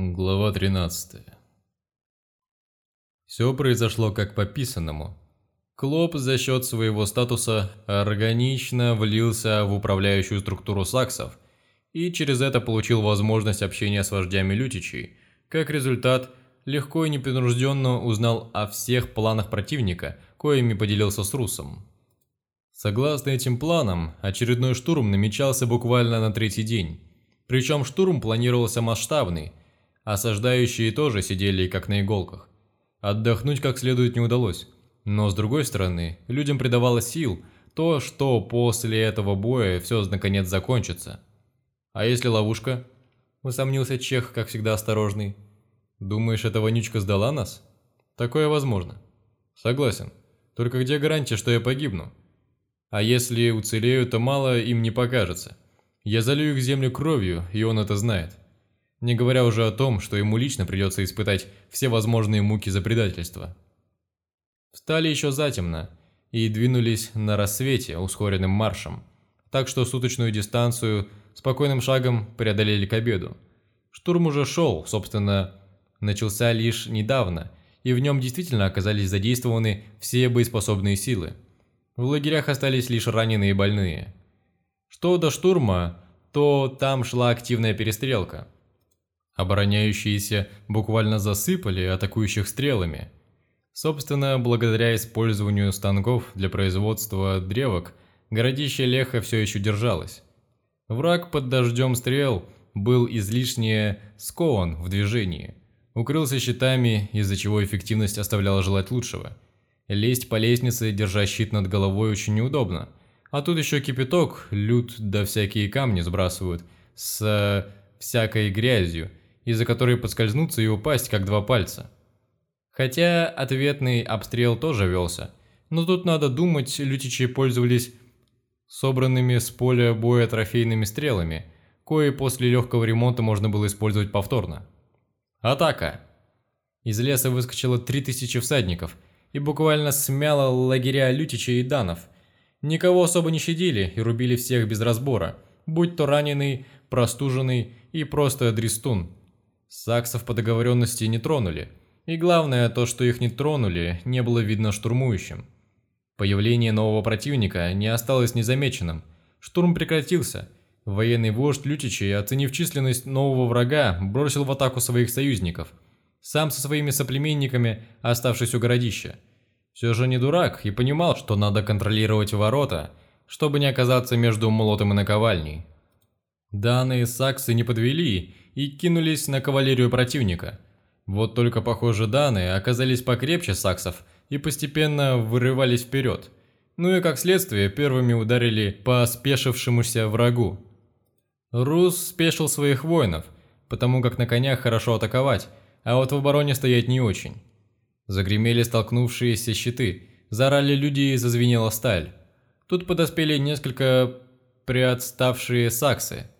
Глава 13 Все произошло как по писанному. Клоп за счет своего статуса органично влился в управляющую структуру саксов и через это получил возможность общения с вождями лютичей. Как результат, легко и непринужденно узнал о всех планах противника, коими поделился с Русом. Согласно этим планам, очередной штурм намечался буквально на третий день. Причем штурм планировался масштабный, Осаждающие тоже сидели как на иголках. Отдохнуть как следует не удалось. Но с другой стороны, людям придавало сил то, что после этого боя все наконец закончится. «А если ловушка?» – усомнился Чех, как всегда осторожный. «Думаешь, эта вонючка сдала нас?» «Такое возможно». «Согласен. Только где гарантия, что я погибну?» «А если уцелею, то мало им не покажется. Я залью их землю кровью, и он это знает». Не говоря уже о том, что ему лично придется испытать все возможные муки за предательство. Встали еще затемно и двинулись на рассвете ускоренным маршем, так что суточную дистанцию спокойным шагом преодолели к обеду. Штурм уже шел, собственно, начался лишь недавно, и в нем действительно оказались задействованы все боеспособные силы. В лагерях остались лишь раненые и больные. Что до штурма, то там шла активная перестрелка – Обороняющиеся буквально засыпали атакующих стрелами. Собственно, благодаря использованию станков для производства древок, городище Леха все еще держалось. Враг под дождем стрел был излишне скован в движении. Укрылся щитами, из-за чего эффективность оставляла желать лучшего. Лезть по лестнице, держа щит над головой, очень неудобно. А тут еще кипяток, лют да всякие камни сбрасывают с э, всякой грязью, из-за которой подскользнуться и упасть, как два пальца. Хотя ответный обстрел тоже велся, но тут надо думать, лютичи пользовались собранными с поля боя трофейными стрелами, кои после легкого ремонта можно было использовать повторно. Атака! Из леса выскочило 3000 всадников и буквально смяло лагеря лютича и данов. Никого особо не щадили и рубили всех без разбора, будь то раненый, простуженный и просто дрестун. Саксов по договоренности не тронули. И главное, то, что их не тронули, не было видно штурмующим. Появление нового противника не осталось незамеченным. Штурм прекратился. Военный вождь Лютичи, оценив численность нового врага, бросил в атаку своих союзников. Сам со своими соплеменниками, оставшись у городища. Все же не дурак и понимал, что надо контролировать ворота, чтобы не оказаться между молотом и наковальней. Данные саксы не подвели и кинулись на кавалерию противника. Вот только, похоже, данные оказались покрепче саксов и постепенно вырывались вперед. Ну и как следствие, первыми ударили по спешившемуся врагу. Рус спешил своих воинов, потому как на конях хорошо атаковать, а вот в обороне стоять не очень. Загремели столкнувшиеся щиты, заорали люди и зазвенела сталь. Тут подоспели несколько приотставшие саксы –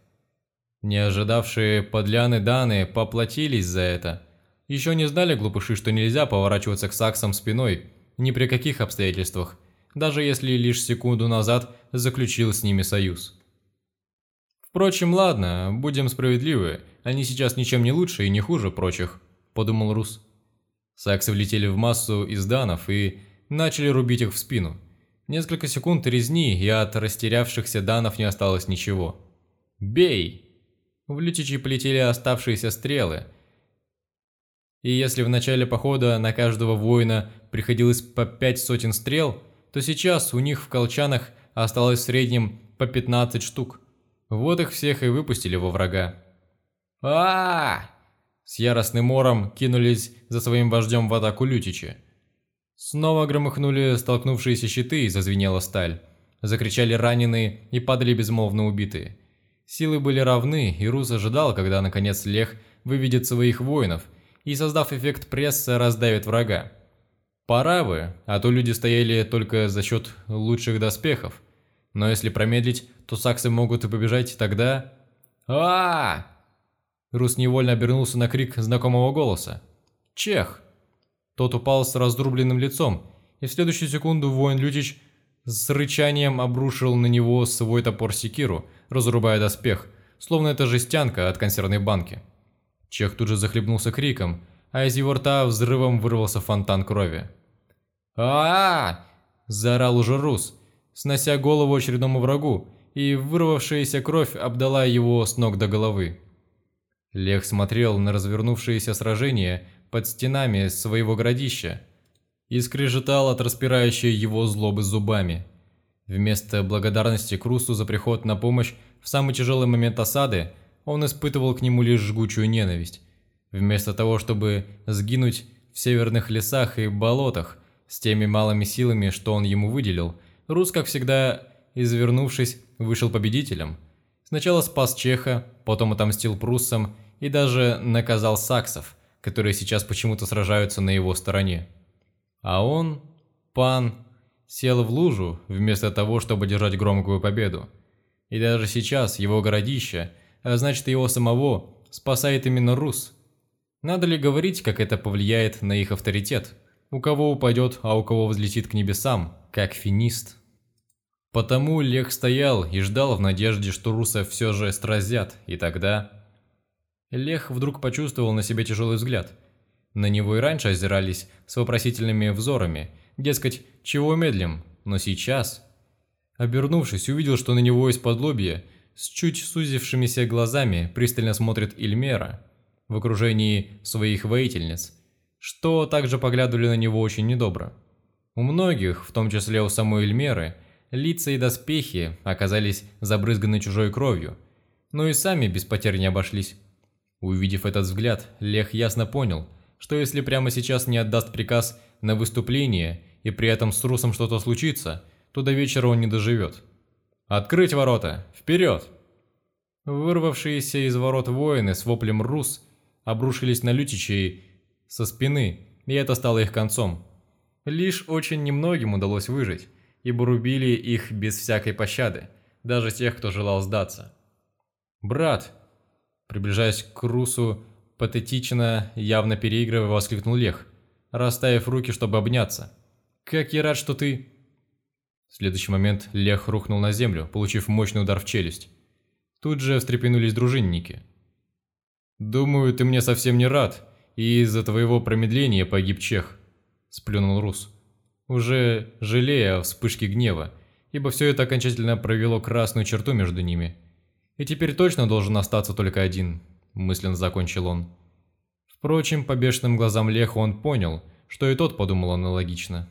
не ожидавшие подляны Даны поплатились за это. Еще не знали глупыши, что нельзя поворачиваться к саксам спиной, ни при каких обстоятельствах, даже если лишь секунду назад заключил с ними союз. «Впрочем, ладно, будем справедливы, они сейчас ничем не лучше и не хуже прочих», – подумал Рус. Саксы влетели в массу из данов и начали рубить их в спину. Несколько секунд резни, и от растерявшихся данов не осталось ничего. «Бей!» В Лютичи полетели оставшиеся стрелы. И если в начале похода на каждого воина приходилось по пять сотен стрел, то сейчас у них в колчанах осталось в среднем по 15 штук. Вот их всех и выпустили во врага. а, -а, -а С яростным мором кинулись за своим вождем в атаку Лютичи. Снова громыхнули столкнувшиеся щиты и зазвенела сталь. Закричали раненые и падали безмолвно убитые. Силы были равны, и Рус ожидал, когда наконец Лех выведет своих воинов и, создав эффект пресса, раздавит врага. Пора бы, а то люди стояли только за счет лучших доспехов. Но если промедлить, то саксы могут и побежать тогда... а, Рус невольно обернулся на крик знакомого голоса. «Чех!» Тот упал с раздрубленным лицом, и в следующую секунду воин Лютич с рычанием обрушил на него свой топор секиру, разрубая доспех, словно это жестянка от консервной банки. Чех тут же захлебнулся криком, а из его рта взрывом вырвался фонтан крови. а, -а, -а заорал уже Рус, снося голову очередному врагу, и вырвавшаяся кровь обдала его с ног до головы. Лех смотрел на развернувшееся сражение под стенами своего городища и скрежетал от распирающей его злобы зубами. Вместо благодарности Крусу за приход на помощь в самый тяжелый момент осады, он испытывал к нему лишь жгучую ненависть. Вместо того, чтобы сгинуть в северных лесах и болотах с теми малыми силами, что он ему выделил, Рус, как всегда, извернувшись, вышел победителем. Сначала спас Чеха, потом отомстил пруссам и даже наказал саксов, которые сейчас почему-то сражаются на его стороне. А он, пан, сел в лужу вместо того, чтобы держать громкую победу. И даже сейчас его городище, а значит его самого, спасает именно Рус. Надо ли говорить, как это повлияет на их авторитет? У кого упадет, а у кого взлетит к небесам, как финист? Потому Лех стоял и ждал в надежде, что русы все же стразят, и тогда... Лех вдруг почувствовал на себе тяжелый взгляд. На него и раньше озирались с вопросительными взорами, дескать, чего медлим, но сейчас... Обернувшись, увидел, что на него из-под лобья, с чуть сузившимися глазами, пристально смотрит Ильмера в окружении своих воительниц, что также поглядывали на него очень недобро. У многих, в том числе у самой Ильмеры, лица и доспехи оказались забрызганы чужой кровью, но и сами без потерь не обошлись. Увидев этот взгляд, Лех ясно понял, что если прямо сейчас не отдаст приказ на выступление и при этом с Русом что-то случится, то до вечера он не доживет. «Открыть ворота! Вперед!» Вырвавшиеся из ворот воины с воплем «Рус» обрушились на лютичей со спины, и это стало их концом. Лишь очень немногим удалось выжить, ибо рубили их без всякой пощады, даже тех, кто желал сдаться. «Брат!» Приближаясь к Русу, патетично, явно переигрывая, воскликнул Лех, расставив руки, чтобы обняться. «Как я рад, что ты...» В следующий момент Лех рухнул на землю, получив мощный удар в челюсть. Тут же встрепенулись дружинники. «Думаю, ты мне совсем не рад, и из-за твоего промедления погиб Чех», – сплюнул Рус уже жалея о вспышке гнева, ибо все это окончательно провело красную черту между ними. И теперь точно должен остаться только один, мысленно закончил он. Впрочем, по бешеным глазам Леха он понял, что и тот подумал аналогично.